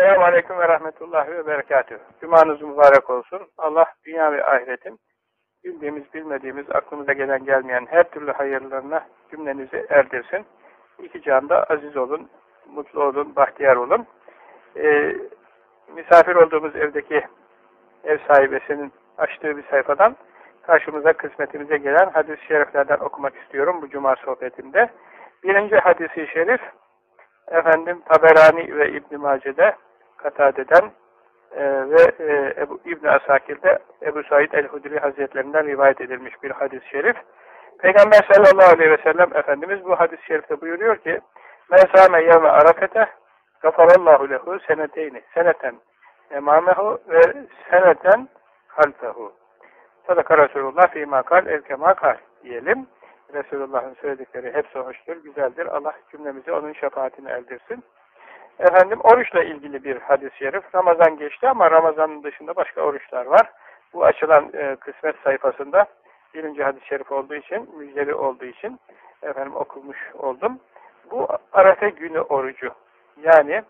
Esselamu Aleyküm ve Rahmetullahi ve Berekatühü. Cumanız mübarek olsun. Allah dünya ve ahiretin bildiğimiz, bilmediğimiz, aklımıza gelen gelmeyen her türlü hayırlarına cümlenizi erdirsin. İki canda aziz olun, mutlu olun, bahtiyar olun. Ee, misafir olduğumuz evdeki ev sahibesinin açtığı bir sayfadan karşımıza kısmetimize gelen hadis-i şeriflerden okumak istiyorum bu cuma sohbetimde. Birinci hadisi şerif efendim Taberani ve İbn Mace'de Katade'den e, ve e, Ebu, İbn Asakir'de Ebu Said el-Hudri Hazretlerinden rivayet edilmiş bir hadis-i şerif. Peygamber sallallahu aleyhi ve sellem Efendimiz bu hadis-i şerifte buyuruyor ki Men sâme yevme arafete gafarallahu lehu seneteyni seneten emamehu ve seneten halfehu. Sadaka Resulullah fîmâ kal evkemâ kal diyelim. Resulullah'ın söyledikleri hepsi hoştur, güzeldir. Allah cümlemizi onun şefaatini eldirsin. Efendim oruçla ilgili bir hadis-i şerif. Ramazan geçti ama Ramazan'ın dışında başka oruçlar var. Bu açılan e, kısmet sayfasında birinci hadis-i şerif olduğu için, müjdeli olduğu için efendim okunmuş oldum. Bu Arafe günü orucu. Yani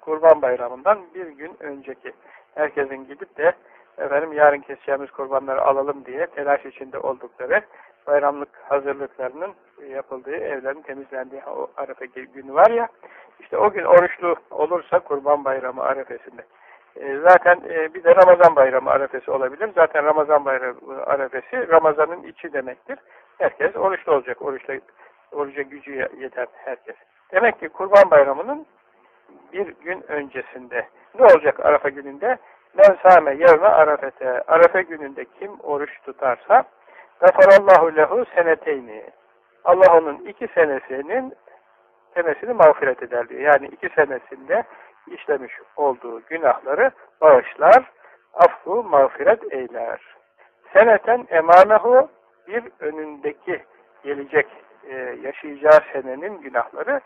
Kurban Bayramı'ndan bir gün önceki herkesin gidip de efendim yarın keseceğimiz kurbanları alalım diye telaş içinde oldukları bayramlık hazırlıklarının yapıldığı, evlerin temizlendiği o arefe günü var ya, işte o gün oruçlu olursa kurban bayramı arefesinde. E, zaten e, bir de Ramazan bayramı arefesi olabilir. Zaten Ramazan bayramı arefesi Ramazan'ın içi demektir. Herkes oruçlu olacak. Oruçla, oruca gücü yeter herkes. Demek ki kurban bayramının bir gün öncesinde ne olacak Arafa gününde? Men sâme yevme arafete. Arafa gününde kim oruç tutarsa Gafarallahu lehu seneteyni. Allah onun iki senesinin senesini mağfiret eder diyor. Yani iki senesinde işlemiş olduğu günahları bağışlar, affu mağfiret eyler. Seneten emamehu bir önündeki gelecek e, yaşayacağı senenin günahları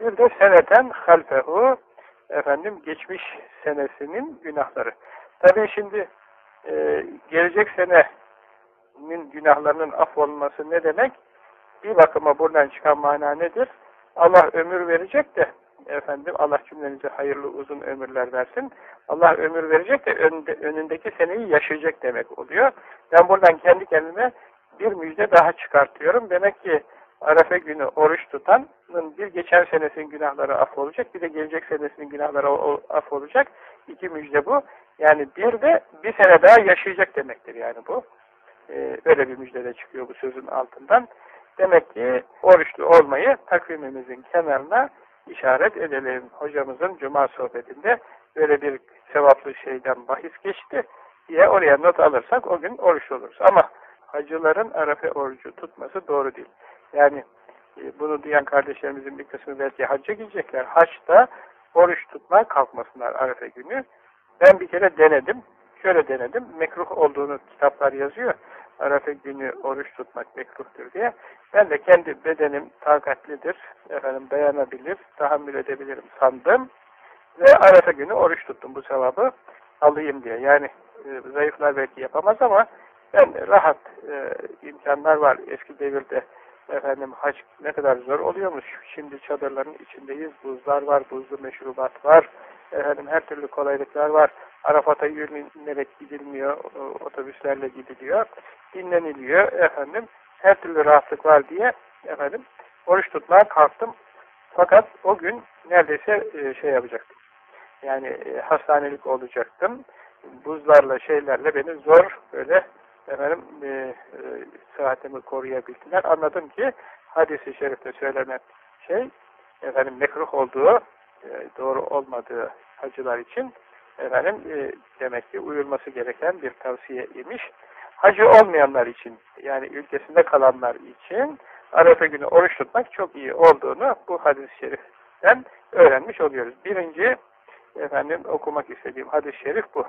bir de seneten halfehu efendim geçmiş senesinin günahları. Tabii şimdi e, gelecek sene nin günahlarının affolunması ne demek? Bir bakıma buradan çıkan mana nedir? Allah ömür verecek de efendim Allah cümlenize hayırlı uzun ömürler versin. Allah ömür verecek de önünde, önündeki seneyi yaşayacak demek oluyor. Ben buradan kendi kendime bir müjde daha çıkartıyorum. Demek ki Arefe günü oruç tutanın bir geçen senesinin günahları affolacak, bir de gelecek senesinin günahları affolacak. İki müjde bu. Yani bir de bir sene daha yaşayacak demektir yani bu e, böyle bir müjdede çıkıyor bu sözün altından. Demek ki oruçlu olmayı takvimimizin kenarına işaret edelim. Hocamızın cuma sohbetinde böyle bir sevaplı şeyden bahis geçti diye oraya not alırsak o gün oruçlu oluruz. Ama hacıların Arafa orucu tutması doğru değil. Yani e, bunu duyan kardeşlerimizin bir kısmı belki hacca gidecekler. Haçta oruç tutmaya kalkmasınlar Arafa günü. Ben bir kere denedim. Şöyle denedim. Mekruh olduğunu kitaplar yazıyor. Arafa günü oruç tutmak mekruhtur diye. Ben de kendi bedenim takatlidir, efendim dayanabilir, tahammül edebilirim sandım. Ve Arafa günü oruç tuttum bu sevabı alayım diye. Yani e, zayıflar belki yapamaz ama ben rahat e, imkanlar var. Eski devirde efendim hac ne kadar zor oluyormuş. Şimdi çadırların içindeyiz. Buzlar var, buzlu meşrubat var. Efendim her türlü kolaylıklar var. Arafat'a yürünerek gidilmiyor, otobüslerle gidiliyor, dinleniliyor efendim. Her türlü rahatlık var diye efendim oruç tutmaya kalktım. Fakat o gün neredeyse e, şey yapacaktım. Yani e, hastanelik olacaktım. Buzlarla şeylerle beni zor böyle efendim e, e, sıhhatimi koruyabildiler. Anladım ki hadisi şerifte söylenen şey efendim mekruh olduğu e, doğru olmadığı hacılar için efendim e, demek ki uyulması gereken bir tavsiye imiş. Hacı olmayanlar için yani ülkesinde kalanlar için Arefe günü oruç tutmak çok iyi olduğunu bu hadis-i şeriften öğrenmiş oluyoruz. Birinci efendim okumak istediğim hadis-i şerif bu.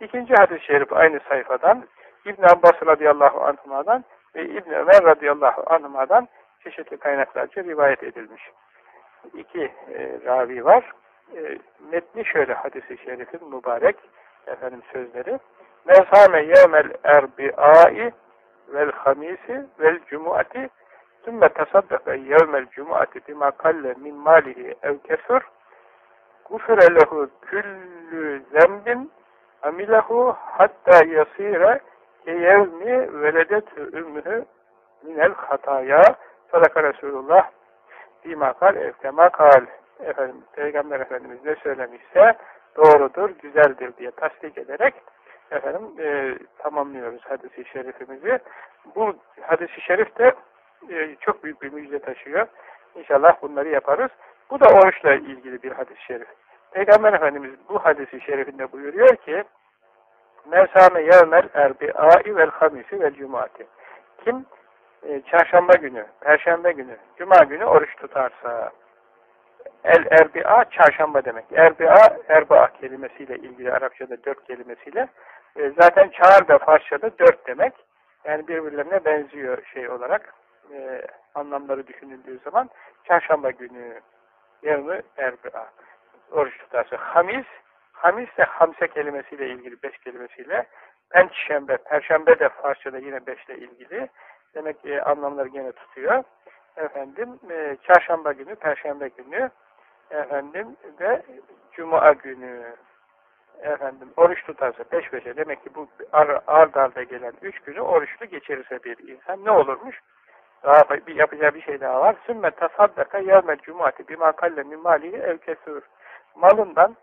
İkinci hadis-i şerif aynı sayfadan İbn Abbas radıyallahu anhuma'dan ve İbn Ömer radıyallahu anhuma'dan çeşitli kaynaklarca rivayet edilmiş. İki e, ravi var e, metni şöyle hadisi şerifin mübarek efendim sözleri. Mezhame yevmel erbi'ai vel hamisi vel cumuati sümme tasaddaka yevmel cumuati bima kalle min malihi ev kesur. Gufre lehu küllü zembin amilehu hatta yasire keyevmi veledet ümmühü minel hataya. Sadaka Resulullah bima kal evkema kal efendim Peygamber Efendimiz ne söylemişse doğrudur, güzeldir diye tasdik ederek efendim e, tamamlıyoruz hadisi şerifimizi. Bu hadisi şerif de e, çok büyük bir müjde taşıyor. İnşallah bunları yaparız. Bu da oruçla ilgili bir hadis-i şerif. Peygamber Efendimiz bu hadisi şerifinde buyuruyor ki Mevsame yevmel erbi'ai vel hamisi vel cumati. Kim e, çarşamba günü, perşembe günü, cuma günü oruç tutarsa el erbi'a çarşamba demek. Erbi'a, erba'a kelimesiyle ilgili Arapçada dört kelimesiyle e, zaten çağır da Farsçada dört demek. Yani birbirlerine benziyor şey olarak e, anlamları düşünüldüğü zaman çarşamba günü yarını erbi'a oruç tutarsa. Hamis, hamis de hamse kelimesiyle ilgili beş kelimesiyle pençşembe, perşembe de Farsçada yine beşle ilgili. Demek ki anlamları gene tutuyor. Efendim e, çarşamba günü, perşembe günü efendim ve cuma günü efendim oruç tutarsa peş peşe demek ki bu ar, ard arda gelen üç günü oruçlu geçirirse bir insan ne olurmuş? Daha bir yapacağı bir şey daha var. Sümme tasaddaka yevmel cumati bima kalle min malihi ev kesur. Malından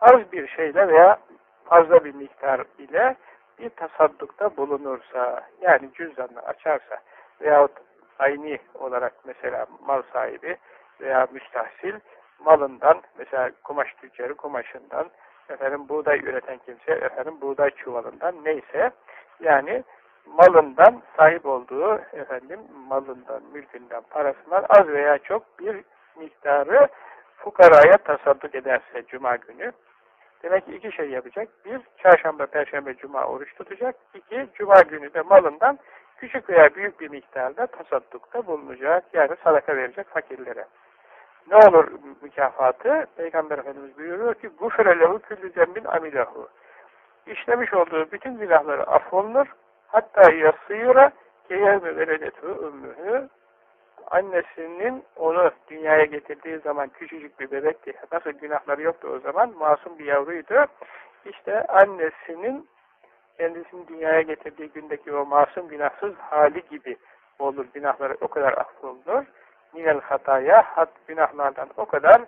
az bir şeyle veya fazla bir miktar ile bir tasaddukta bulunursa, yani cüzdanını açarsa veyahut aynı olarak mesela mal sahibi veya müstahsil malından, mesela kumaş tüccarı kumaşından, efendim buğday üreten kimse, efendim buğday çuvalından neyse, yani malından sahip olduğu efendim malından, mülkünden, parasından az veya çok bir miktarı fukaraya tasadduk ederse cuma günü demek ki iki şey yapacak. Bir, çarşamba, perşembe, cuma oruç tutacak. İki, cuma günü de malından küçük veya büyük bir miktarda tasaddukta bulunacak. Yani sadaka verecek fakirlere. Ne olur mükafatı? Peygamber Efendimiz buyuruyor ki gufre lehu küllü zembin amilahu. İşlemiş olduğu bütün günahları affolunur. Hatta yasıyra keyevme veledetü ümmühü annesinin onu dünyaya getirdiği zaman küçücük bir bebekti. Nasıl günahları yoktu o zaman? Masum bir yavruydu. İşte annesinin kendisini dünyaya getirdiği gündeki o masum günahsız hali gibi olur. Günahları o kadar affolunur. Minel hataya hat günahlardan o kadar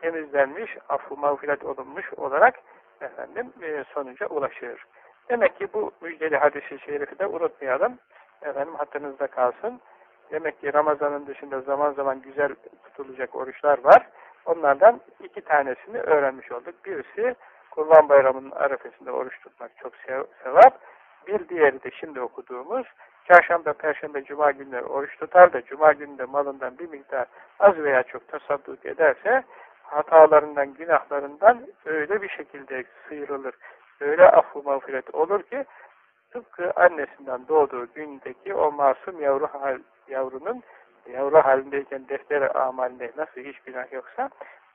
temizlenmiş, affu mağfiret olunmuş olarak efendim e, sonuca ulaşır. Demek ki bu müjdeli hadisi şerifi de unutmayalım. Efendim hatırınızda kalsın. Demek ki Ramazan'ın dışında zaman zaman güzel tutulacak oruçlar var. Onlardan iki tanesini öğrenmiş olduk. Birisi Kurban Bayramı'nın arefesinde oruç tutmak çok sevap. Bir diğeri de şimdi okuduğumuz Çarşamba, Perşembe, Cuma günleri oruç tutar da Cuma gününde malından bir miktar az veya çok tasadduk ederse hatalarından, günahlarından öyle bir şekilde sıyrılır. Öyle affı mağfiret olur ki tıpkı annesinden doğduğu gündeki o masum yavru hal, yavrunun yavru halindeyken defteri amalinde nasıl hiç günah yoksa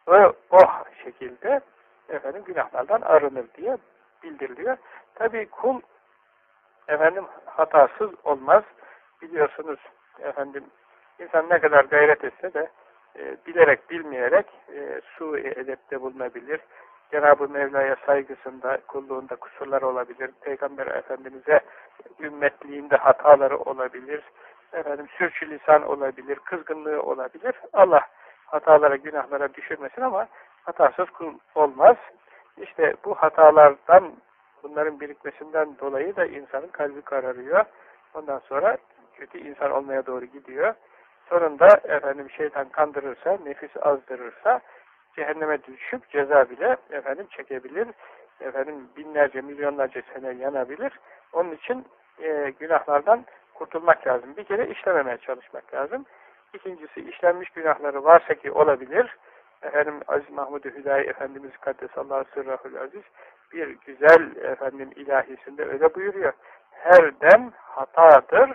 o, o şekilde efendim günahlardan arınır diye bildiriliyor. Tabi kul efendim hatasız olmaz. Biliyorsunuz efendim insan ne kadar gayret etse de e, bilerek bilmeyerek e, su edepte bulunabilir. Cenab-ı Mevla'ya saygısında, kulluğunda kusurlar olabilir. Peygamber Efendimiz'e ümmetliğinde hataları olabilir. Efendim sürçülisan olabilir, kızgınlığı olabilir. Allah hatalara, günahlara düşürmesin ama hatasız kul olmaz. İşte bu hatalardan, bunların birikmesinden dolayı da insanın kalbi kararıyor. Ondan sonra kötü insan olmaya doğru gidiyor. Sonunda efendim şeytan kandırırsa, nefis azdırırsa cehenneme düşüp ceza bile efendim çekebilir. Efendim binlerce, milyonlarca sene yanabilir. Onun için e, günahlardan kurtulmak lazım. Bir kere işlememeye çalışmak lazım. İkincisi işlenmiş günahları varsa ki olabilir. Efendim Aziz Mahmud-u Hüdayi Efendimiz Kaddesallahu Sırrahul Aziz bir güzel efendim ilahisinde öyle buyuruyor. Her dem hatadır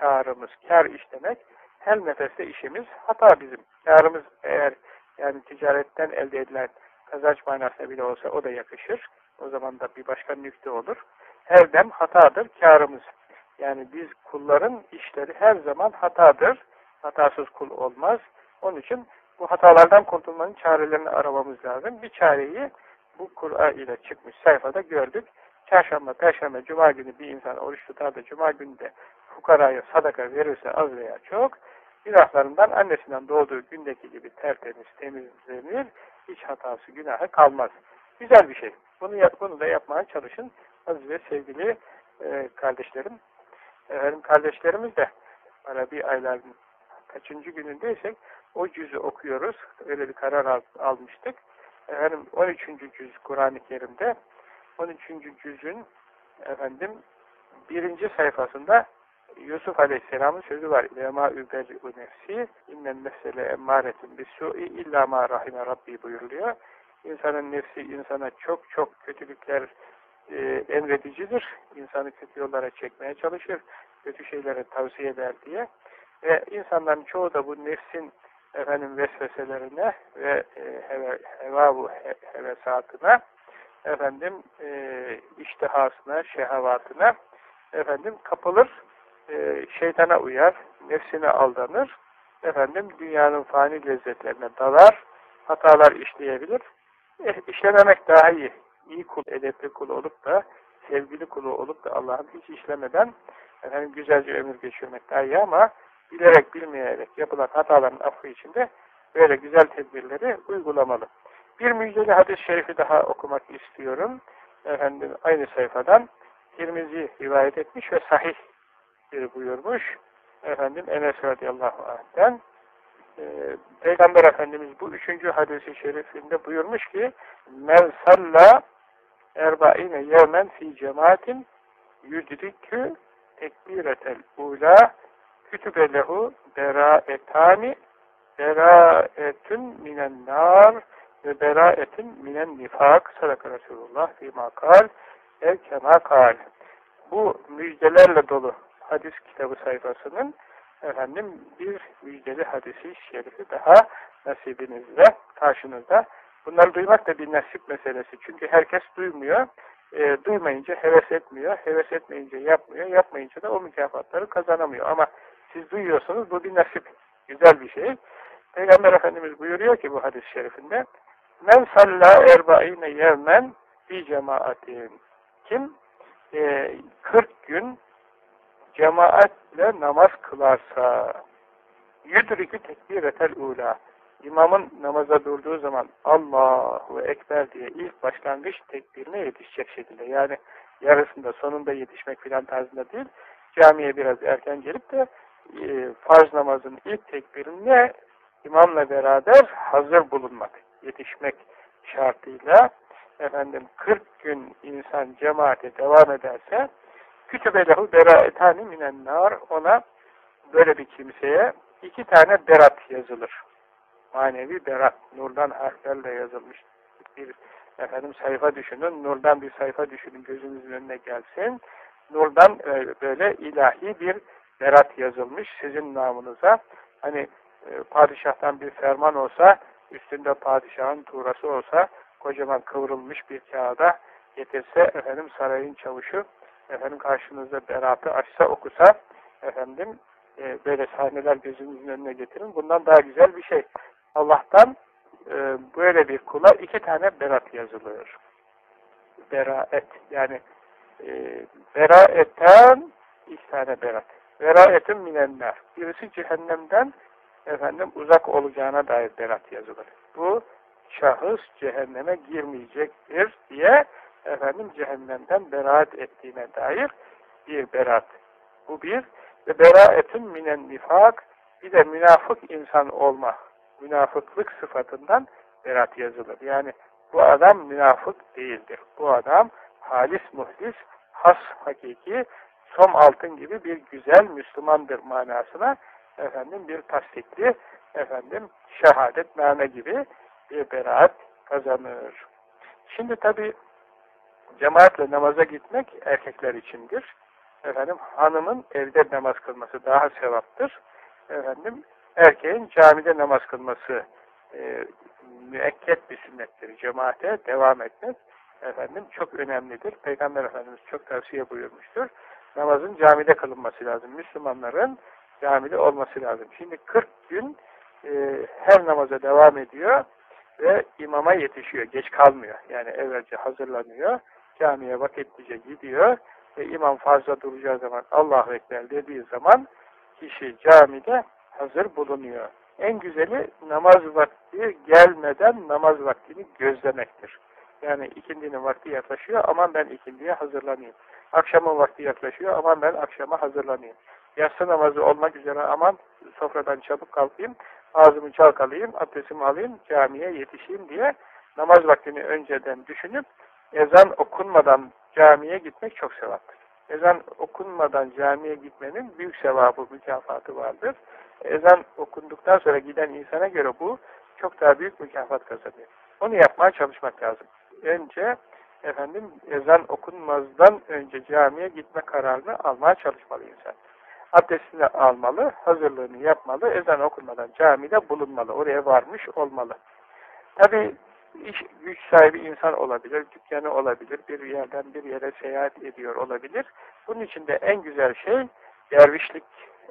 karımız. Kar işlemek. Her nefeste işimiz hata bizim. Karımız eğer yani ticaretten elde edilen kazanç manasına bile olsa o da yakışır. O zaman da bir başka nükte olur. Her dem hatadır karımız. Yani biz kulların işleri her zaman hatadır. Hatasız kul olmaz. Onun için Bu hatalardan kurtulmanın çarelerini aramamız lazım. Bir çareyi bu Kur'an ile çıkmış sayfada gördük. Çarşamba, Perşembe, Cuma günü bir insan oruç tutar da Cuma günü de fukaraya sadaka verirse az veya çok, günahlarından annesinden doğduğu gündeki gibi tertemiz, temizlenir, hiç hatası, günahı kalmaz. Güzel bir şey. Bunu, yap, bunu da yapmaya çalışın. Aziz ve sevgili e, kardeşlerim. Efendim kardeşlerimiz de Arabi ayların kaçıncı günündeysek o cüzü okuyoruz. Öyle bir karar al, almıştık. Efendim 13. cüz Kur'an-ı Kerim'de 13. cüzün efendim birinci sayfasında Yusuf Aleyhisselam'ın sözü var. Lema übel'u nefsi innen mesele emmâretin bissu'i illa ma rahime rabbi buyuruluyor. İnsanın nefsi insana çok çok kötülükler e, emredicidir. İnsanı kötü yollara çekmeye çalışır. Kötü şeylere tavsiye eder diye. Ve insanların çoğu da bu nefsin efendim vesveselerine ve e, heve, hevavu he, hevesatına efendim e, iştihasına, şehavatına efendim kapılır, e, şeytana uyar, nefsine aldanır, efendim dünyanın fani lezzetlerine dalar, hatalar işleyebilir. E, işlememek daha iyi. İyi kul, edepli kul olup da, sevgili kulu olup da Allah'ın hiç işlemeden efendim güzelce ömür geçirmek daha iyi ama bilerek bilmeyerek yapılan hataların affı içinde böyle güzel tedbirleri uygulamalı. Bir müjdeli hadis-i şerifi daha okumak istiyorum. Efendim aynı sayfadan Tirmizi rivayet etmiş ve sahih buyurmuş. Efendim Enes radıyallahu anh'ten e, Peygamber Efendimiz bu üçüncü hadisi şerifinde buyurmuş ki men salla erba'ine yevmen fi cemaatin yudrikü tekbiretel ula kütübe lehu beraetani beraetün minen nar ve beraetün minen nifak sadaka Resulullah fîmâ kal ev kemâ kal bu müjdelerle dolu hadis kitabı sayfasının efendim bir müjdeli hadisi şerifi daha nasibinizle karşınızda. Bunları duymak da bir nasip meselesi. Çünkü herkes duymuyor. E, duymayınca heves etmiyor. Heves etmeyince yapmıyor. Yapmayınca da o mükafatları kazanamıyor. Ama siz duyuyorsunuz. Bu bir nasip. Güzel bir şey. Peygamber Efendimiz buyuruyor ki bu hadis-i şerifinde Men salla erba'ine yevmen fi cemaatin. Kim e, 40 gün cemaatle namaz kılarsa yudrikü tekbiretel ula imamın namaza durduğu zaman Allahu Ekber diye ilk başlangıç tekbirine yetişecek şekilde yani yarısında sonunda yetişmek filan tarzında değil camiye biraz erken gelip de e, farz namazın ilk tekbirine imamla beraber hazır bulunmak, yetişmek şartıyla efendim 40 gün insan cemaate devam ederse kütübelehu beraetani minen nar ona böyle bir kimseye iki tane berat yazılır. Manevi berat. Nurdan harflerle yazılmış bir efendim sayfa düşünün. Nurdan bir sayfa düşünün. Gözünüzün önüne gelsin. Nurdan e, böyle ilahi bir berat yazılmış sizin namınıza. Hani e, padişahtan bir ferman olsa, üstünde padişahın tuğrası olsa, kocaman kıvrılmış bir kağıda getirse, efendim sarayın çavuşu, efendim karşınızda beratı açsa, okusa, efendim e, böyle sahneler gözünüzün önüne getirin. Bundan daha güzel bir şey. Allah'tan e, böyle bir kula iki tane berat yazılıyor. Beraet. Yani e, beraetten iki tane berat. Veraetun minenler. Birisi cehennemden efendim uzak olacağına dair berat yazılır. Bu şahıs cehenneme girmeyecektir diye efendim cehennemden beraat ettiğine dair bir berat. Bu bir. Ve beraetun minen nifak bir de münafık insan olma. Münafıklık sıfatından berat yazılır. Yani bu adam münafık değildir. Bu adam halis muhlis, has hakiki, som altın gibi bir güzel Müslümandır manasına efendim bir tasdikli efendim şehadet name gibi bir beraat kazanır. Şimdi tabi cemaatle namaza gitmek erkekler içindir. Efendim hanımın evde namaz kılması daha sevaptır. Efendim erkeğin camide namaz kılması e, müekket bir sünnettir. Cemaate devam etmek efendim çok önemlidir. Peygamber Efendimiz çok tavsiye buyurmuştur. Namazın camide kılınması lazım. Müslümanların camide olması lazım. Şimdi 40 gün e, her namaza devam ediyor ve imama yetişiyor. Geç kalmıyor. Yani evvelce hazırlanıyor. Camiye vakitlice gidiyor ve imam fazla duracağı zaman Allahu Ekber dediği zaman kişi camide hazır bulunuyor. En güzeli namaz vakti gelmeden namaz vaktini gözlemektir. Yani ikindinin vakti yaklaşıyor, aman ben ikindiye hazırlanayım. Akşamın vakti yaklaşıyor, aman ben akşama hazırlanayım. Yatsı namazı olmak üzere aman sofradan çabuk kalkayım, ağzımı çalkalayayım, abdestimi alayım, camiye yetişeyim diye namaz vaktini önceden düşünüp ezan okunmadan camiye gitmek çok sevaptır. Ezan okunmadan camiye gitmenin büyük sevabı, mükafatı vardır. Ezan okunduktan sonra giden insana göre bu çok daha büyük mükafat kazanıyor. Onu yapmaya çalışmak lazım. Önce efendim ezan okunmazdan önce camiye gitme kararını almaya çalışmalı insan. Abdestini almalı, hazırlığını yapmalı, ezan okunmadan camide bulunmalı, oraya varmış olmalı. Tabi iş güç sahibi insan olabilir, dükkanı olabilir, bir yerden bir yere seyahat ediyor olabilir. Bunun için de en güzel şey dervişlik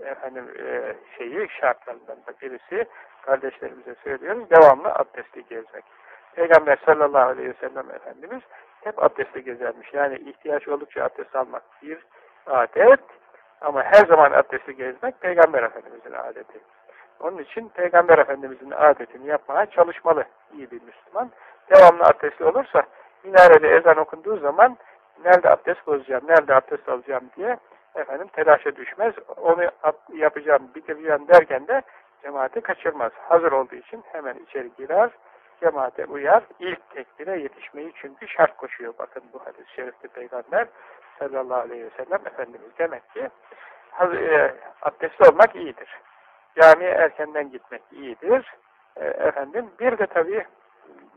efendim e, şeyi şartlarından da birisi kardeşlerimize söylüyoruz. Devamlı abdestli gezmek. Peygamber sallallahu aleyhi ve sellem Efendimiz hep abdestli gezermiş. Yani ihtiyaç oldukça abdest almak bir adet ama her zaman abdestli gezmek Peygamber Efendimizin adeti. Onun için Peygamber Efendimizin adetini yapmaya çalışmalı iyi bir Müslüman. Devamlı abdestli olursa minarede ezan okunduğu zaman nerede abdest bozacağım, nerede abdest alacağım diye efendim telaşa düşmez. Onu yapacağım, bitireceğim derken de cemaati kaçırmaz. Hazır olduğu için hemen içeri girer, cemaate uyar. İlk tekbire yetişmeyi çünkü şart koşuyor. Bakın bu hadis-i şerifte Peygamber sallallahu aleyhi ve sellem Efendimiz demek ki e, abdestli olmak iyidir. Camiye erkenden gitmek iyidir. E, efendim bir de tabii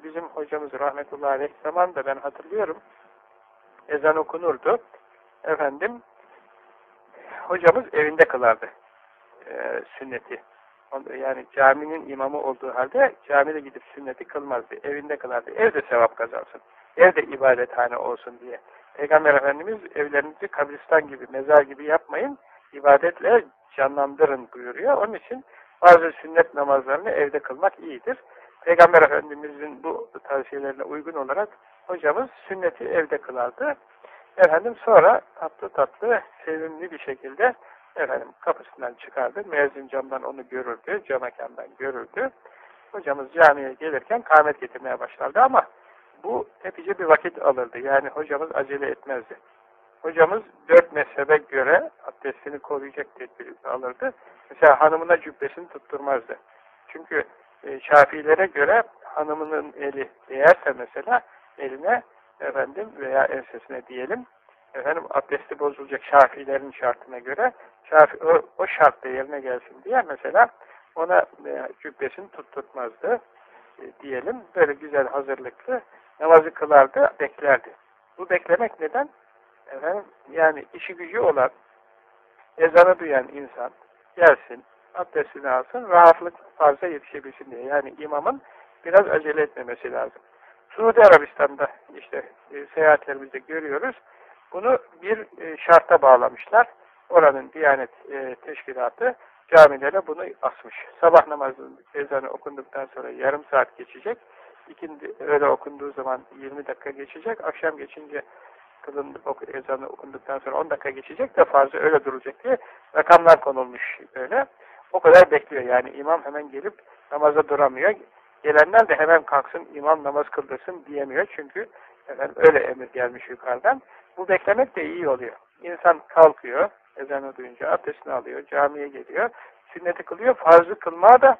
bizim hocamız rahmetullahi aleyh zamanında ben hatırlıyorum ezan okunurdu. Efendim hocamız evinde kılardı e, sünneti. Yani caminin imamı olduğu halde camide gidip sünneti kılmazdı. Evinde kılardı. Evde sevap kazansın. Evde ibadethane olsun diye. Peygamber Efendimiz evlerinizi kabristan gibi, mezar gibi yapmayın. ibadetle canlandırın buyuruyor. Onun için bazı sünnet namazlarını evde kılmak iyidir. Peygamber Efendimizin bu tavsiyelerine uygun olarak hocamız sünneti evde kılardı. Efendim sonra tatlı tatlı, sevimli bir şekilde efendim kapısından çıkardı. Müezzin camdan onu görürdü, cam mekandan görürdü. Hocamız camiye gelirken kâhmet getirmeye başlardı ama bu epeyce bir vakit alırdı. Yani hocamız acele etmezdi. Hocamız dört mezhebe göre abdestini koruyacak tedbiri alırdı. Mesela hanımına cübbesini tutturmazdı. Çünkü e, Şafilere göre hanımının eli değerse mesela eline efendim veya ensesine diyelim efendim abdesti bozulacak şafilerin şartına göre şafi, o, o şartta yerine gelsin diye mesela ona e, cübbesini tutturtmazdı e, diyelim. Böyle güzel hazırlıklı namazı kılardı, beklerdi. Bu beklemek neden? Efendim, yani işi gücü olan, ezanı duyan insan gelsin, abdestini alsın, rahatlık fazla yetişebilsin diye. Yani imamın biraz acele etmemesi lazım. Suudi Arabistan'da işte e, seyahatlerimizde görüyoruz. Bunu bir e, şarta bağlamışlar. Oranın Diyanet e, Teşkilatı camilere bunu asmış. Sabah namazının ezanı okunduktan sonra yarım saat geçecek. İkindi öyle okunduğu zaman 20 dakika geçecek. Akşam geçince kılın ezanı okunduktan sonra 10 dakika geçecek de fazla öyle duracak diye rakamlar konulmuş böyle. O kadar bekliyor yani imam hemen gelip namaza duramıyor. Gelenler de hemen kalksın imam namaz kıldırsın diyemiyor çünkü efendim, öyle emir gelmiş yukarıdan. Bu beklemek de iyi oluyor. İnsan kalkıyor, ezanı duyunca abdestini alıyor, camiye geliyor, sünneti kılıyor, farzı kılmaya da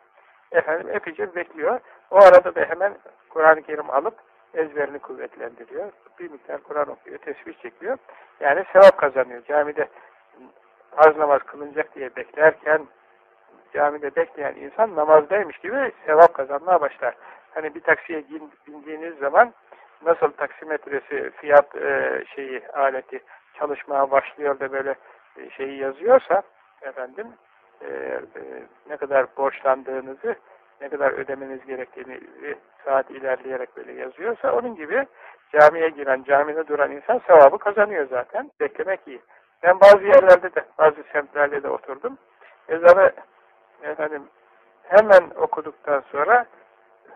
efendim epeyce bekliyor. O arada da hemen Kur'an-ı Kerim alıp ezberini kuvvetlendiriyor. Bir miktar Kur'an okuyor, tesbih çekiyor. Yani sevap kazanıyor. Camide farz namaz kılınacak diye beklerken camide bekleyen insan namazdaymış gibi sevap kazanmaya başlar. Hani bir taksiye bindiğiniz zaman nasıl taksimetresi, fiyat e, şeyi, aleti çalışmaya başlıyor da böyle e, şeyi yazıyorsa efendim e, e, ne kadar borçlandığınızı, ne kadar ödemeniz gerektiğini e, saat ilerleyerek böyle yazıyorsa onun gibi camiye giren, camide duran insan sevabı kazanıyor zaten. Beklemek iyi. Ben bazı yerlerde de, bazı semtlerde de oturdum. Ezanı efendim hemen okuduktan sonra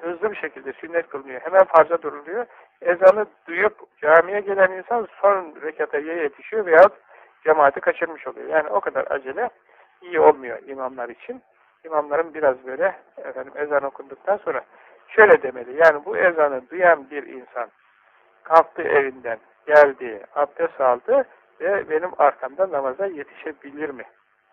hızlı bir şekilde sünnet kılınıyor. Hemen farza duruluyor. Ezanı duyup camiye gelen insan son rekata ya yetişiyor veyahut cemaati kaçırmış oluyor. Yani o kadar acele iyi olmuyor imamlar için. İmamların biraz böyle efendim ezan okunduktan sonra şöyle demeli. Yani bu ezanı duyan bir insan kalktı evinden, geldi, abdest aldı ve benim arkamda namaza yetişebilir mi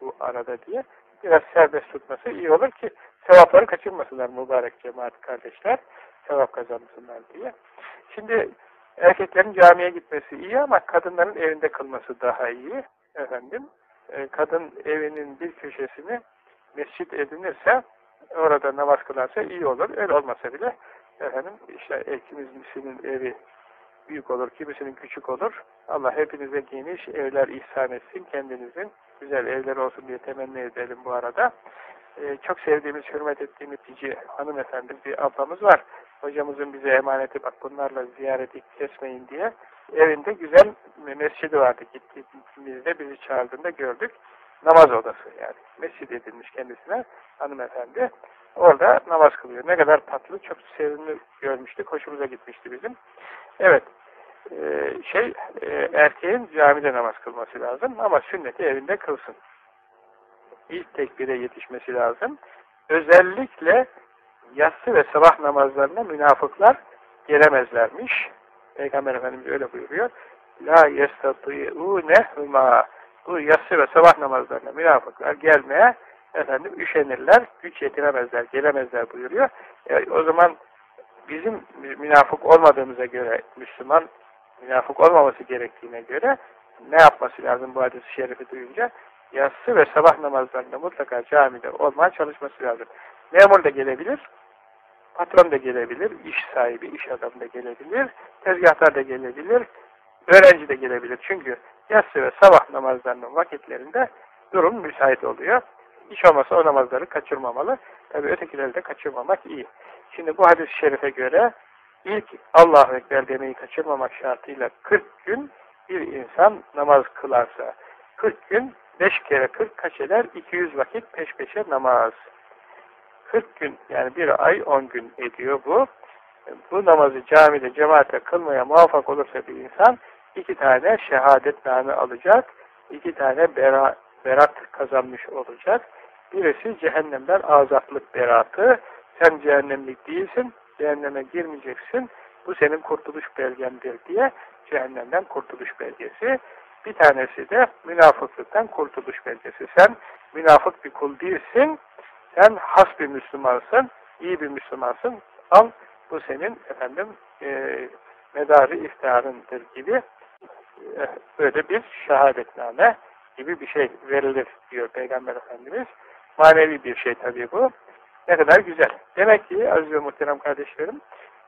bu arada diye biraz serbest tutması iyi olur ki sevapları kaçırmasınlar mübarek cemaat kardeşler. Sevap kazansınlar diye. Şimdi erkeklerin camiye gitmesi iyi ama kadınların evinde kılması daha iyi. Efendim, e, kadın evinin bir köşesini mescit edinirse orada namaz kılarsa iyi olur. Öyle olmasa bile efendim işte kimisinin evi büyük olur, kimisinin küçük olur. Allah hepinize geniş evler ihsan etsin. Kendinizin güzel evler olsun diye temenni edelim bu arada. Ee, çok sevdiğimiz, hürmet ettiğimiz Cici hanımefendi bir ablamız var. Hocamızın bize emaneti bak bunlarla ziyareti kesmeyin diye. Evinde güzel mescidi vardı. Gittiğimizde bizi çağırdığında gördük. Namaz odası yani. Mescid edilmiş kendisine hanımefendi. Orada namaz kılıyor. Ne kadar tatlı, çok sevimli görmüştük. Hoşumuza gitmişti bizim. Evet. Ee, şey, e, erkeğin camide namaz kılması lazım ama sünneti evinde kılsın. İlk tekbire yetişmesi lazım. Özellikle yatsı ve sabah namazlarına münafıklar gelemezlermiş. Peygamber Efendimiz öyle buyuruyor. La yestati'ûne huma bu yatsı ve sabah namazlarına münafıklar gelmeye efendim üşenirler, güç yetiremezler, gelemezler buyuruyor. E, o zaman bizim münafık olmadığımıza göre Müslüman münafık olmaması gerektiğine göre ne yapması lazım bu hadis-i şerifi duyunca? Yatsı ve sabah namazlarında mutlaka camide olmaya çalışması lazım. Memur da gelebilir, patron da gelebilir, iş sahibi, iş adamı da gelebilir, tezgahtar da gelebilir, öğrenci de gelebilir. Çünkü yatsı ve sabah namazlarının vakitlerinde durum müsait oluyor. Hiç olmazsa o namazları kaçırmamalı. Tabi ötekileri de kaçırmamak iyi. Şimdi bu hadis-i şerife göre ilk Allahu Ekber demeyi kaçırmamak şartıyla 40 gün bir insan namaz kılarsa 40 gün 5 kere 40 kaç eder? 200 vakit peş peşe namaz. 40 gün yani bir ay 10 gün ediyor bu. Bu namazı camide cemaate kılmaya muvaffak olursa bir insan iki tane şehadetname alacak, iki tane bera, berat kazanmış olacak. Birisi cehennemden azatlık beratı. Sen cehennemlik değilsin, cehenneme girmeyeceksin. Bu senin kurtuluş belgendir diye cehennemden kurtuluş belgesi. Bir tanesi de münafıklıktan kurtuluş belgesi. Sen münafık bir kul değilsin. Sen has bir Müslümansın, iyi bir Müslümansın. Al bu senin efendim e, medarı iftiharındır gibi e, böyle bir şehadetname gibi bir şey verilir diyor Peygamber Efendimiz. Manevi bir şey tabii bu. Ne kadar güzel. Demek ki aziz ve muhterem kardeşlerim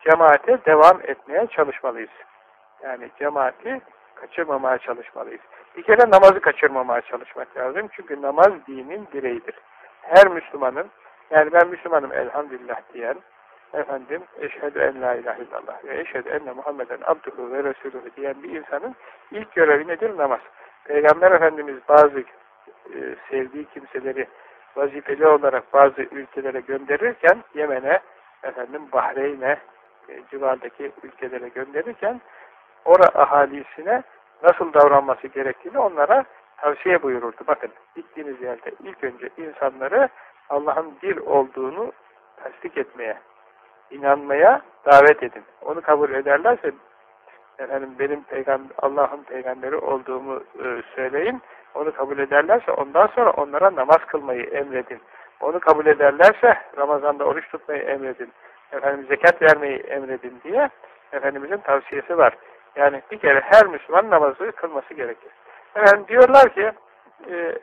cemaate devam etmeye çalışmalıyız. Yani cemaati kaçırmamaya çalışmalıyız. Bir kere namazı kaçırmamaya çalışmak lazım. Çünkü namaz dinin direğidir. Her Müslümanın, yani ben Müslümanım elhamdülillah diyen, efendim, eşhedü en la ilahe illallah ve eşhedü enne Muhammeden abduhu ve resulühü diyen bir insanın ilk görevi nedir? Namaz. Peygamber Efendimiz bazı e, sevdiği kimseleri vazifeli olarak bazı ülkelere gönderirken Yemen'e, efendim Bahreyn'e, e, civardaki ülkelere gönderirken ora ahalisine nasıl davranması gerektiğini onlara tavsiye buyururdu. Bakın gittiğiniz yerde ilk önce insanları Allah'ın bir olduğunu tasdik etmeye, inanmaya davet edin. Onu kabul ederlerse efendim benim peygamber Allah'ın peygamberi olduğumu e, söyleyin. Onu kabul ederlerse ondan sonra onlara namaz kılmayı emredin. Onu kabul ederlerse Ramazan'da oruç tutmayı emredin. Efendim zekat vermeyi emredin diye Efendimizin tavsiyesi var. Yani bir kere her Müslüman namazı kılması gerekir. Efendim diyorlar ki e,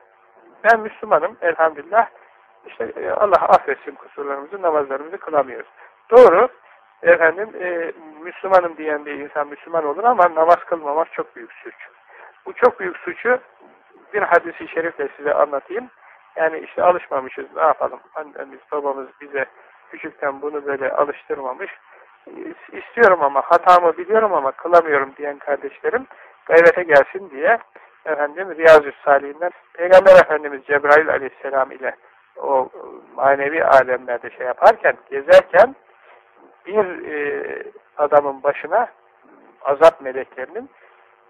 ben Müslümanım elhamdülillah işte e, Allah affetsin kusurlarımızı, namazlarımızı kılamıyoruz. Doğru. Efendim e, Müslümanım diyen bir insan Müslüman olur ama namaz kılmamak çok büyük suç. Bu çok büyük suçu bir hadisi şerifle size anlatayım. Yani işte alışmamışız ne yapalım. Annemiz babamız bize küçükten bunu böyle alıştırmamış. İstiyorum ama hatamı biliyorum ama kılamıyorum diyen kardeşlerim gayrete gelsin diye efendim Riyazu Salih'inden Peygamber Efendimiz Cebrail Aleyhisselam ile o manevi alemlerde şey yaparken, gezerken bir e, adamın başına azap meleklerinin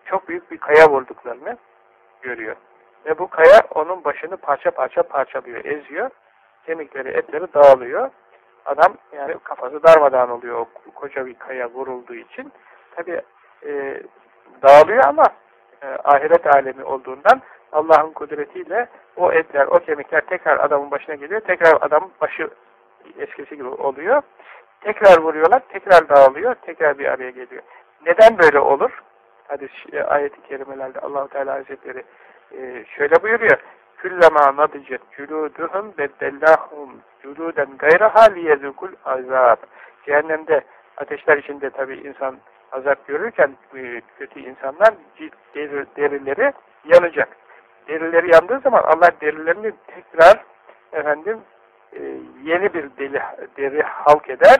çok büyük bir kaya vurduklarını görüyor. Ve bu kaya onun başını parça parça parçalıyor, eziyor. Kemikleri, etleri dağılıyor. Adam yani kafası darmadağın oluyor o koca bir kaya vurulduğu için. Tabi e, dağılıyor ama e, ahiret alemi olduğundan Allah'ın kudretiyle o etler, o kemikler tekrar adamın başına geliyor. Tekrar adamın başı eskisi gibi oluyor. Tekrar vuruyorlar, tekrar dağılıyor, tekrar bir araya geliyor. Neden böyle olur? Hadis ayet-i kerimelerde Allahu Teala Hazretleri e, şöyle buyuruyor. Küllema nadicet culuduhum beddellahum culuden gayraha liyezukul azab. Cehennemde ateşler içinde tabi insan azap görürken e, kötü insanlar derileri yanacak. Derileri yandığı zaman Allah derilerini tekrar efendim e, yeni bir deli, deri halk eder.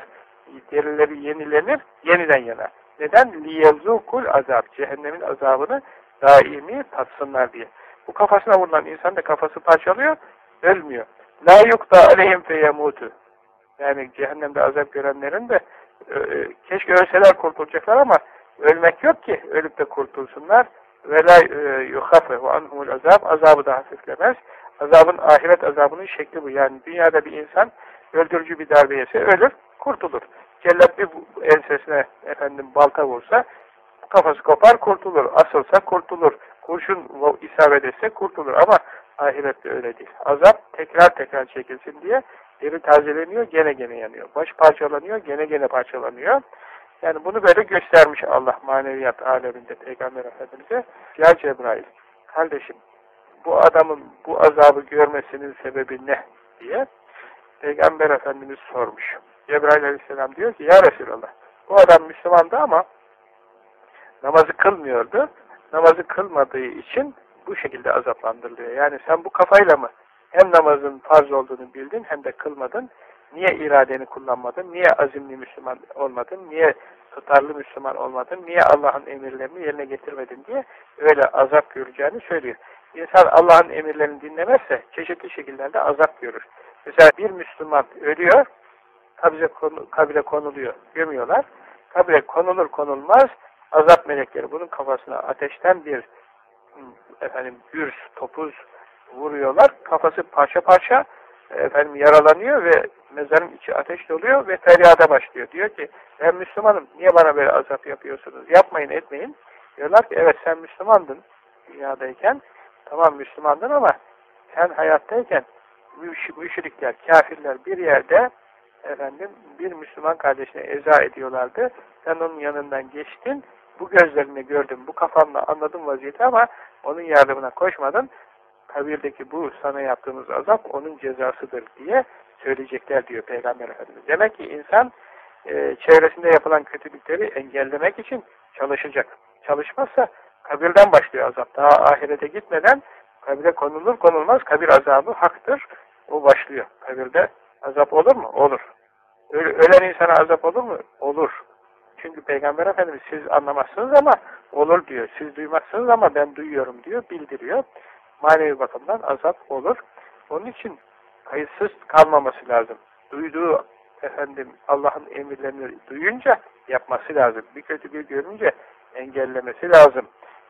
Derileri yenilenir, yeniden yanar. Neden? liyezukul azap. Cehennemin azabını daimi tatsınlar diye. Bu kafasına vurulan insan da kafası parçalıyor, ölmüyor. La yukta aleyhim feyemutu. Yani cehennemde azap görenlerin de e, e, keşke ölseler kurtulacaklar ama ölmek yok ki ölüp de kurtulsunlar. Ve la e, yuhafehu anhumul azab. Azabı da hafiflemez. Azabın, ahiret azabının şekli bu. Yani dünyada bir insan öldürücü bir darbe yese ölür, kurtulur. Cellat bir ensesine efendim balta vursa kafası kopar kurtulur. Asılsa kurtulur. Kurşun isabet etse kurtulur. Ama ahirette öyle değil. Azap tekrar tekrar çekilsin diye deri tazeleniyor, gene gene yanıyor. Baş parçalanıyor, gene gene parçalanıyor. Yani bunu böyle göstermiş Allah maneviyat aleminde Peygamber Efendimiz'e. Ya Cebrail, kardeşim bu adamın bu azabı görmesinin sebebi ne diye Peygamber Efendimiz sormuş. Cebrail Aleyhisselam diyor ki ya Resulallah bu adam Müslümandı ama namazı kılmıyordu. Namazı kılmadığı için bu şekilde azaplandırılıyor. Yani sen bu kafayla mı hem namazın farz olduğunu bildin hem de kılmadın. Niye iradeni kullanmadın? Niye azimli Müslüman olmadın? Niye tutarlı Müslüman olmadın? Niye Allah'ın emirlerini yerine getirmedin diye öyle azap göreceğini söylüyor. İnsan Allah'ın emirlerini dinlemezse çeşitli şekillerde azap görür. Mesela bir Müslüman ölüyor, kabre, konu, konuluyor, gömüyorlar. Kabre konulur konulmaz azap melekleri bunun kafasına ateşten bir efendim gürs, topuz vuruyorlar. Kafası parça parça efendim yaralanıyor ve mezarın içi ateş doluyor ve feryada başlıyor. Diyor ki ben Müslümanım niye bana böyle azap yapıyorsunuz? Yapmayın etmeyin. Diyorlar ki evet sen Müslümandın dünyadayken tamam Müslümandın ama sen hayattayken müşrikler, kafirler bir yerde efendim bir Müslüman kardeşine eza ediyorlardı. Sen onun yanından geçtin. Bu gözlerini gördüm, bu kafanla anladım vaziyeti ama onun yardımına koşmadın. Kabirdeki bu sana yaptığımız azap onun cezasıdır diye söyleyecekler diyor Peygamber Efendimiz. Demek ki insan e, çevresinde yapılan kötülükleri engellemek için çalışacak. Çalışmazsa kabirden başlıyor azap. Daha ahirete gitmeden kabire konulur konulmaz kabir azabı haktır. O başlıyor. Kabirde azap olur mu? Olur. Ölen insana azap olur mu? Olur. Çünkü Peygamber Efendimiz siz anlamazsınız ama olur diyor. Siz duymazsınız ama ben duyuyorum diyor, bildiriyor. Manevi bakımdan azap olur. Onun için kayıtsız kalmaması lazım. Duyduğu efendim Allah'ın emirlerini duyunca yapması lazım. Bir kötü bir görünce engellemesi lazım.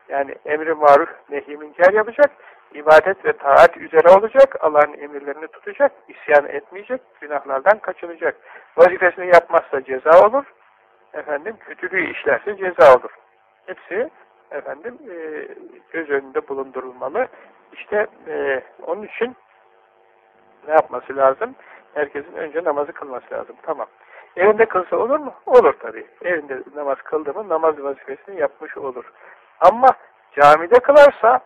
Yani emri maruf nehi münker yapacak, ibadet ve taat üzere olacak, Allah'ın emirlerini tutacak, isyan etmeyecek, günahlardan kaçınacak. Vazifesini yapmazsa ceza olur, efendim kötülüğü işlerse ceza olur. Hepsi efendim e, göz önünde bulundurulmalı. İşte e, onun için ne yapması lazım? Herkesin önce namazı kılması lazım. Tamam. Evinde kılsa olur mu? Olur tabii. Evinde namaz kıldı mı namaz vazifesini yapmış olur. Ama camide kılarsa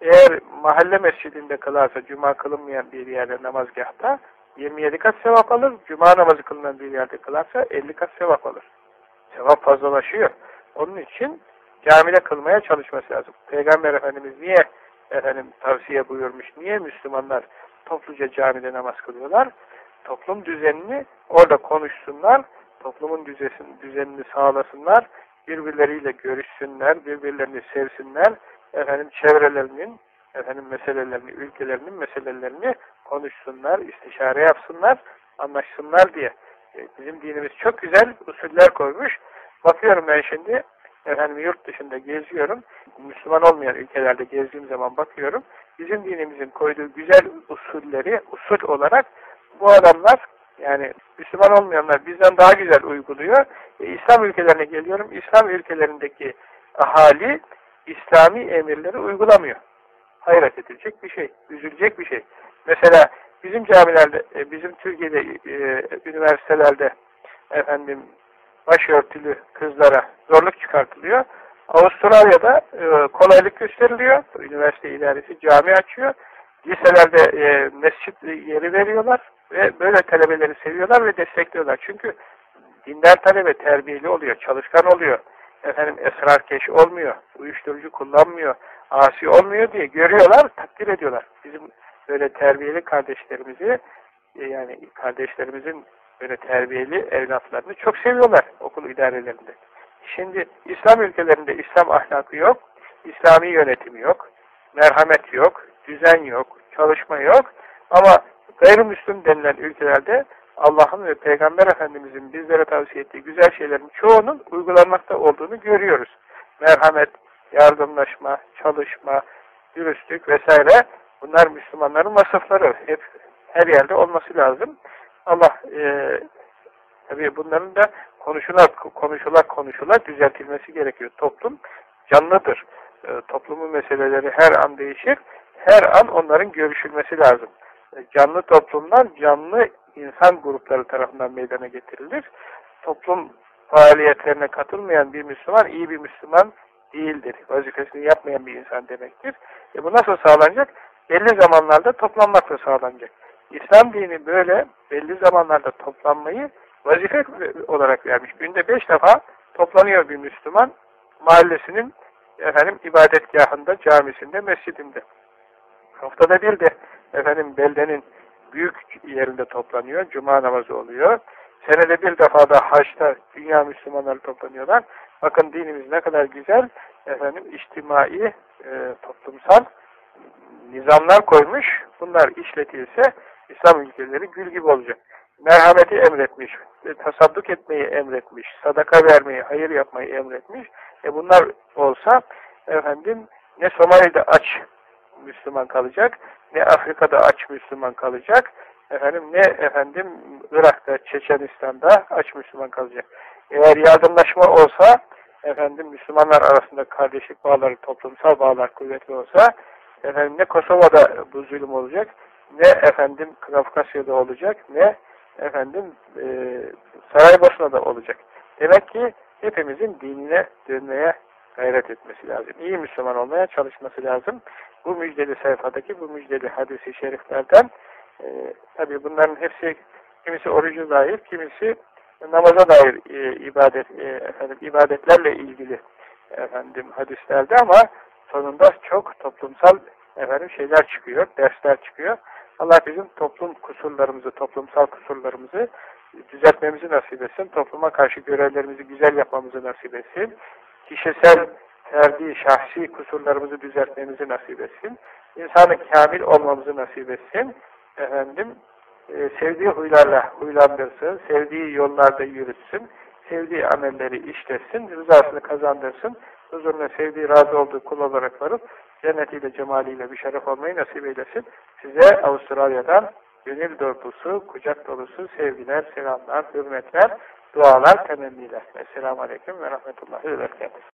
eğer mahalle mescidinde kılarsa cuma kılınmayan bir yerde namazgahta 27 kat sevap alır. Cuma namazı kılınan bir yerde kılarsa 50 kat sevap alır. Sevap fazlalaşıyor. Onun için camide kılmaya çalışması lazım. Peygamber Efendimiz niye efendim tavsiye buyurmuş? Niye Müslümanlar topluca camide namaz kılıyorlar? Toplum düzenini orada konuşsunlar, toplumun düzenini sağlasınlar, birbirleriyle görüşsünler, birbirlerini sevsinler, efendim çevrelerinin efendim meselelerini, ülkelerinin meselelerini konuşsunlar, istişare yapsınlar, anlaşsınlar diye. E, bizim dinimiz çok güzel usuller koymuş. Bakıyorum ben şimdi, efendim yurt dışında geziyorum. Müslüman olmayan ülkelerde gezdiğim zaman bakıyorum. Bizim dinimizin koyduğu güzel usulleri, usul olarak bu adamlar yani Müslüman olmayanlar bizden daha güzel uyguluyor. E, İslam ülkelerine geliyorum. İslam ülkelerindeki ahali İslami emirleri uygulamıyor. Hayret edilecek bir şey, üzülecek bir şey. Mesela bizim camilerde, e, bizim Türkiye'de e, üniversitelerde efendim başörtülü kızlara zorluk çıkartılıyor. Avustralya'da e, kolaylık gösteriliyor. Üniversite idaresi cami açıyor. Liselerde e, mescit yeri veriyorlar ve böyle talebeleri seviyorlar ve destekliyorlar. Çünkü dindar talebe terbiyeli oluyor, çalışkan oluyor. Efendim esrarkeş olmuyor, uyuşturucu kullanmıyor, asi olmuyor diye görüyorlar, takdir ediyorlar. Bizim böyle terbiyeli kardeşlerimizi e, yani kardeşlerimizin böyle terbiyeli evlatlarını çok seviyorlar okul idarelerinde. Şimdi İslam ülkelerinde İslam ahlakı yok, İslami yönetimi yok, merhamet yok, düzen yok, çalışma yok ama gayrimüslim denilen ülkelerde Allah'ın ve Peygamber Efendimizin bizlere tavsiye ettiği güzel şeylerin çoğunun uygulanmakta olduğunu görüyoruz. Merhamet, yardımlaşma, çalışma, dürüstlük vesaire bunlar Müslümanların vasıfları. Hep her yerde olması lazım. Allah e, tabii bunların da konuşula konuşula konuşula düzeltilmesi gerekiyor. Toplum canlıdır. E, toplumun meseleleri her an değişir. Her an onların görüşülmesi lazım. E, canlı toplumlar canlı insan grupları tarafından meydana getirilir. Toplum faaliyetlerine katılmayan bir Müslüman iyi bir Müslüman değildir. Vazifesini yapmayan bir insan demektir. E bu nasıl sağlanacak? Belli zamanlarda toplanmakla sağlanacak. İslam dini böyle belli zamanlarda toplanmayı vazife olarak vermiş. Günde beş defa toplanıyor bir Müslüman mahallesinin efendim ibadetgahında, camisinde, mescidinde. Haftada bir de efendim beldenin büyük yerinde toplanıyor. Cuma namazı oluyor. Senede bir defa da haçta dünya Müslümanları toplanıyorlar. Bakın dinimiz ne kadar güzel efendim içtimai, e, toplumsal nizamlar koymuş. Bunlar işletilse İslam ülkeleri gül gibi olacak. Merhameti emretmiş, tasadduk etmeyi emretmiş, sadaka vermeyi, hayır yapmayı emretmiş. E bunlar olsa efendim ne Somali'de aç Müslüman kalacak, ne Afrika'da aç Müslüman kalacak, efendim ne efendim Irak'ta, Çeçenistan'da aç Müslüman kalacak. Eğer yardımlaşma olsa, efendim Müslümanlar arasında kardeşlik bağları, toplumsal bağlar kuvvetli olsa, efendim ne Kosova'da bu zulüm olacak, ne efendim Kafkasya'da olacak, ne efendim e, Saraybosna'da olacak. Demek ki hepimizin dinine dönmeye gayret etmesi lazım. İyi Müslüman olmaya çalışması lazım. Bu müjdeli sayfadaki bu müjdeli hadisi şeriflerden e, tabi bunların hepsi kimisi orucu dair, kimisi namaza dair e, ibadet e, efendim ibadetlerle ilgili efendim hadislerde ama sonunda çok toplumsal efendim şeyler çıkıyor, dersler çıkıyor. Allah bizim toplum kusurlarımızı, toplumsal kusurlarımızı düzeltmemizi nasip etsin. Topluma karşı görevlerimizi güzel yapmamızı nasip etsin. Kişisel, ferdi, şahsi kusurlarımızı düzeltmemizi nasip etsin. İnsanı kamil olmamızı nasip etsin. Efendim, e, sevdiği huylarla huylandırsın, sevdiği yollarda yürütsün, sevdiği amelleri işletsin, rızasını kazandırsın, huzuruna sevdiği, razı olduğu kul olarak varıp cennetiyle, cemaliyle bir şeref olmayı nasip eylesin. Size Avustralya'dan gönül dolusu, kucak dolusu sevgiler, selamlar, hürmetler, dualar, temenniler. Esselamu Aleyküm ve Rahmetullahi ve Berekatuhu.